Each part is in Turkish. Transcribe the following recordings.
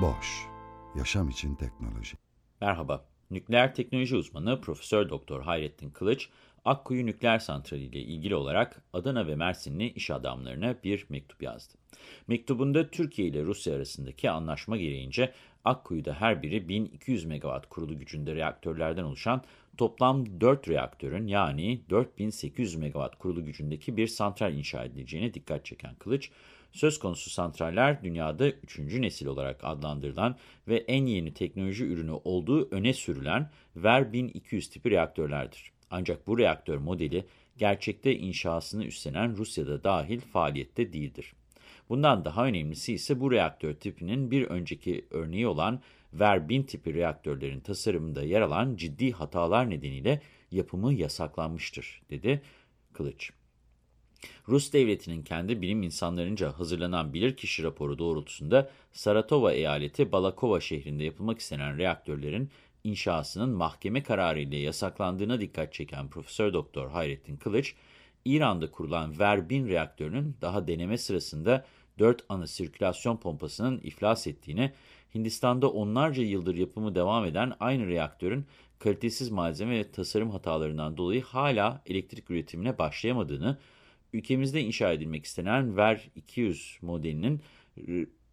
Boş, yaşam için teknoloji. Merhaba, nükleer teknoloji uzmanı Profesör Doktor Hayrettin Kılıç, Akkuyu Nükleer Santrali ile ilgili olarak Adana ve Mersinli iş adamlarına bir mektup yazdı. Mektubunda Türkiye ile Rusya arasındaki anlaşma gereğince Akkuyu'da her biri 1200 megawatt kurulu gücünde reaktörlerden oluşan toplam 4 reaktörün yani 4800 megawatt kurulu gücündeki bir santral inşa edileceğine dikkat çeken Kılıç, söz konusu santraller dünyada 3. nesil olarak adlandırılan ve en yeni teknoloji ürünü olduğu öne sürülen VER 1200 tipi reaktörlerdir. Ancak bu reaktör modeli gerçekte inşasını üstlenen Rusya'da dahil faaliyette değildir. Bundan daha önemlisi ise bu reaktör tipinin bir önceki örneği olan Ver-1000 tipi reaktörlerin tasarımında yer alan ciddi hatalar nedeniyle yapımı yasaklanmıştır, dedi Kılıç. Rus devletinin kendi bilim insanlarınca hazırlanan bilirkişi raporu doğrultusunda Saratova eyaleti Balakova şehrinde yapılmak istenen reaktörlerin inşasının mahkeme kararı ile yasaklandığına dikkat çeken Profesör Doktor Hayrettin Kılıç, İran'da kurulan Ver-1000 reaktörünün daha deneme sırasında 4 ana sirkülasyon pompasının iflas ettiğini, Hindistan'da onlarca yıldır yapımı devam eden aynı reaktörün kalitesiz malzeme ve tasarım hatalarından dolayı hala elektrik üretimine başlayamadığını, ülkemizde inşa edilmek istenen Ver-200 modelinin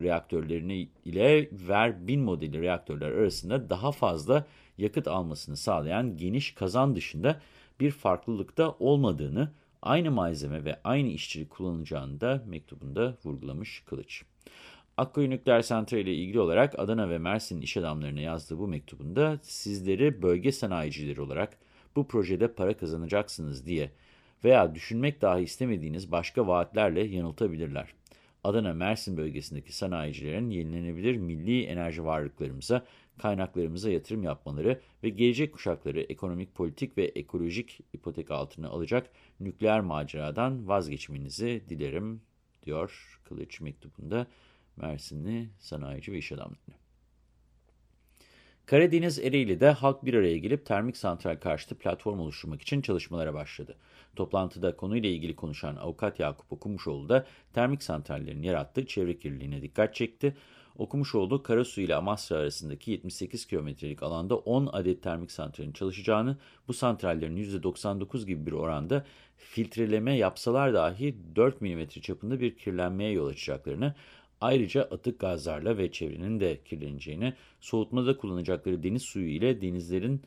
reaktörlerini ile Ver-1000 modeli reaktörler arasında daha fazla yakıt almasını sağlayan geniş kazan dışında bir farklılık da olmadığını, aynı malzeme ve aynı işçilik kullanılacağını da mektubunda vurgulamış Kılıç. Akkuyu Nükleer Santrali ile ilgili olarak Adana ve Mersin iş adamlarına yazdığı bu mektubunda sizleri bölge sanayicileri olarak bu projede para kazanacaksınız diye veya düşünmek dahi istemediğiniz başka vaatlerle yanıltabilirler. Adana-Mersin bölgesindeki sanayicilerin yenilenebilir milli enerji varlıklarımıza, kaynaklarımıza yatırım yapmaları ve gelecek kuşakları ekonomik, politik ve ekolojik ipotek altına alacak nükleer maceradan vazgeçmenizi dilerim, diyor Kılıç mektubunda Mersinli sanayici ve iş adamlarına. Karadeniz Ereğli'de halk bir araya gelip termik santral karşıtı platform oluşturmak için çalışmalara başladı. Toplantıda konuyla ilgili konuşan avukat Yakup Okumuşoğlu da termik santrallerin yarattığı çevre kirliliğine dikkat çekti. Okumuşoğlu, Karasu ile Amasra arasındaki 78 kilometrelik alanda 10 adet termik santralin çalışacağını, bu santrallerin %99 gibi bir oranda filtreleme yapsalar dahi 4 mm çapında bir kirlenmeye yol açacaklarını, Ayrıca atık gazlarla ve çevrenin de kirleneceğini, soğutmada kullanacakları deniz suyu ile denizlerin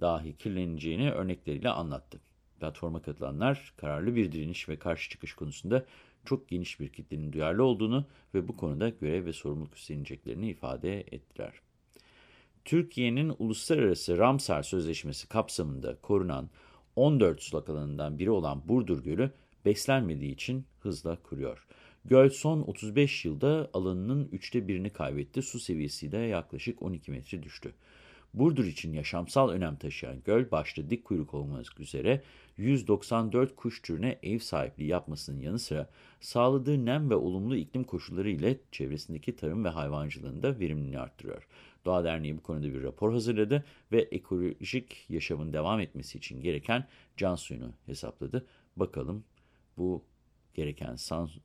dahi kirleneceğini örnekleriyle anlattı. Platforma katılanlar kararlı bir direniş ve karşı çıkış konusunda çok geniş bir kitlenin duyarlı olduğunu ve bu konuda görev ve sorumluluk üstleneceklerini ifade ettiler. Türkiye'nin uluslararası Ramsar Sözleşmesi kapsamında korunan 14 sulak alanından biri olan Burdur Gölü beslenmediği için hızla kuruyor. Göl son 35 yılda alanının üçte birini kaybetti. Su seviyesi de yaklaşık 12 metre düştü. Burdur için yaşamsal önem taşıyan göl başta dik kuyruk olmak üzere 194 kuş türüne ev sahipliği yapmasının yanı sıra sağladığı nem ve olumlu iklim koşulları ile çevresindeki tarım ve hayvancılığın da verimliliğini arttırıyor. Doğa Derneği bu konuda bir rapor hazırladı ve ekolojik yaşamın devam etmesi için gereken can suyunu hesapladı. Bakalım bu gereken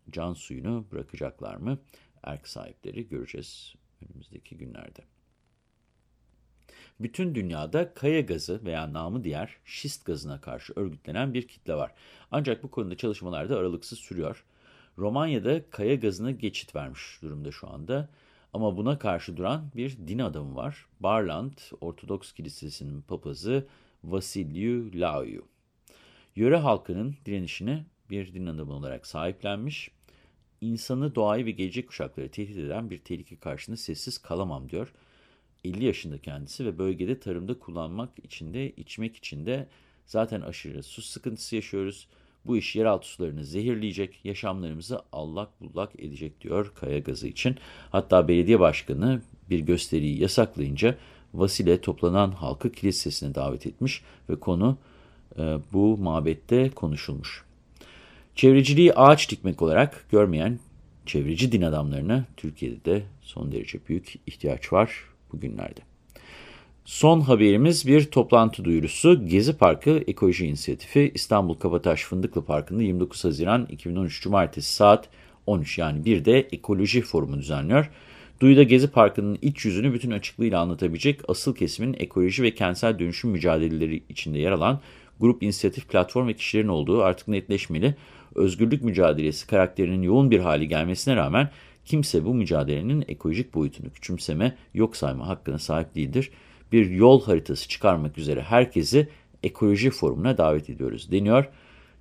can suyunu bırakacaklar mı? Erk sahipleri göreceğiz önümüzdeki günlerde. Bütün dünyada kaya gazı veya namı diğer şist gazına karşı örgütlenen bir kitle var. Ancak bu konuda çalışmalar da aralıksız sürüyor. Romanya'da kaya gazına geçit vermiş durumda şu anda. Ama buna karşı duran bir din adamı var. Barland Ortodoks Kilisesi'nin papazı Vasiliu Lauiu. Yöre halkının direnişini bir din adamı olarak sahiplenmiş. İnsanı, doğayı ve gelecek kuşakları tehdit eden bir tehlike karşısında sessiz kalamam diyor. 50 yaşında kendisi ve bölgede tarımda kullanmak için de içmek için de zaten aşırı su sıkıntısı yaşıyoruz. Bu iş yeraltı sularını zehirleyecek, yaşamlarımızı allak bullak edecek diyor kaya gazı için. Hatta belediye başkanı bir gösteriyi yasaklayınca Vasile toplanan halkı kilisesine davet etmiş ve konu e, bu mabette konuşulmuş. Çevreciliği ağaç dikmek olarak görmeyen çevreci din adamlarına Türkiye'de de son derece büyük ihtiyaç var bugünlerde. Son haberimiz bir toplantı duyurusu. Gezi Parkı Ekoloji İnisiyatifi İstanbul Kabataş Fındıklı Parkı'nda 29 Haziran 2013 Cumartesi saat 13 yani bir de ekoloji forumu düzenliyor. Duyuda Gezi Parkı'nın iç yüzünü bütün açıklığıyla anlatabilecek asıl kesimin ekoloji ve kentsel dönüşüm mücadeleleri içinde yer alan grup, inisiyatif, platform ve kişilerin olduğu artık netleşmeli özgürlük mücadelesi karakterinin yoğun bir hali gelmesine rağmen kimse bu mücadelenin ekolojik boyutunu küçümseme, yok sayma hakkına sahip değildir. Bir yol haritası çıkarmak üzere herkesi ekoloji forumuna davet ediyoruz deniyor.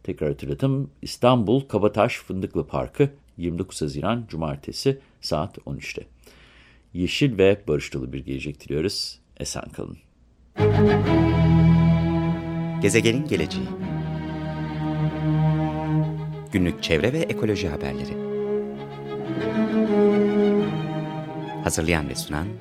Tekrar hatırlatım İstanbul Kabataş Fındıklı Parkı 29 Haziran Cumartesi saat 13'te. Yeşil ve barış dolu bir gelecek diliyoruz. Esen kalın. Gezegenin geleceği Günlük çevre ve ekoloji haberleri. Hazırlayan ve sunan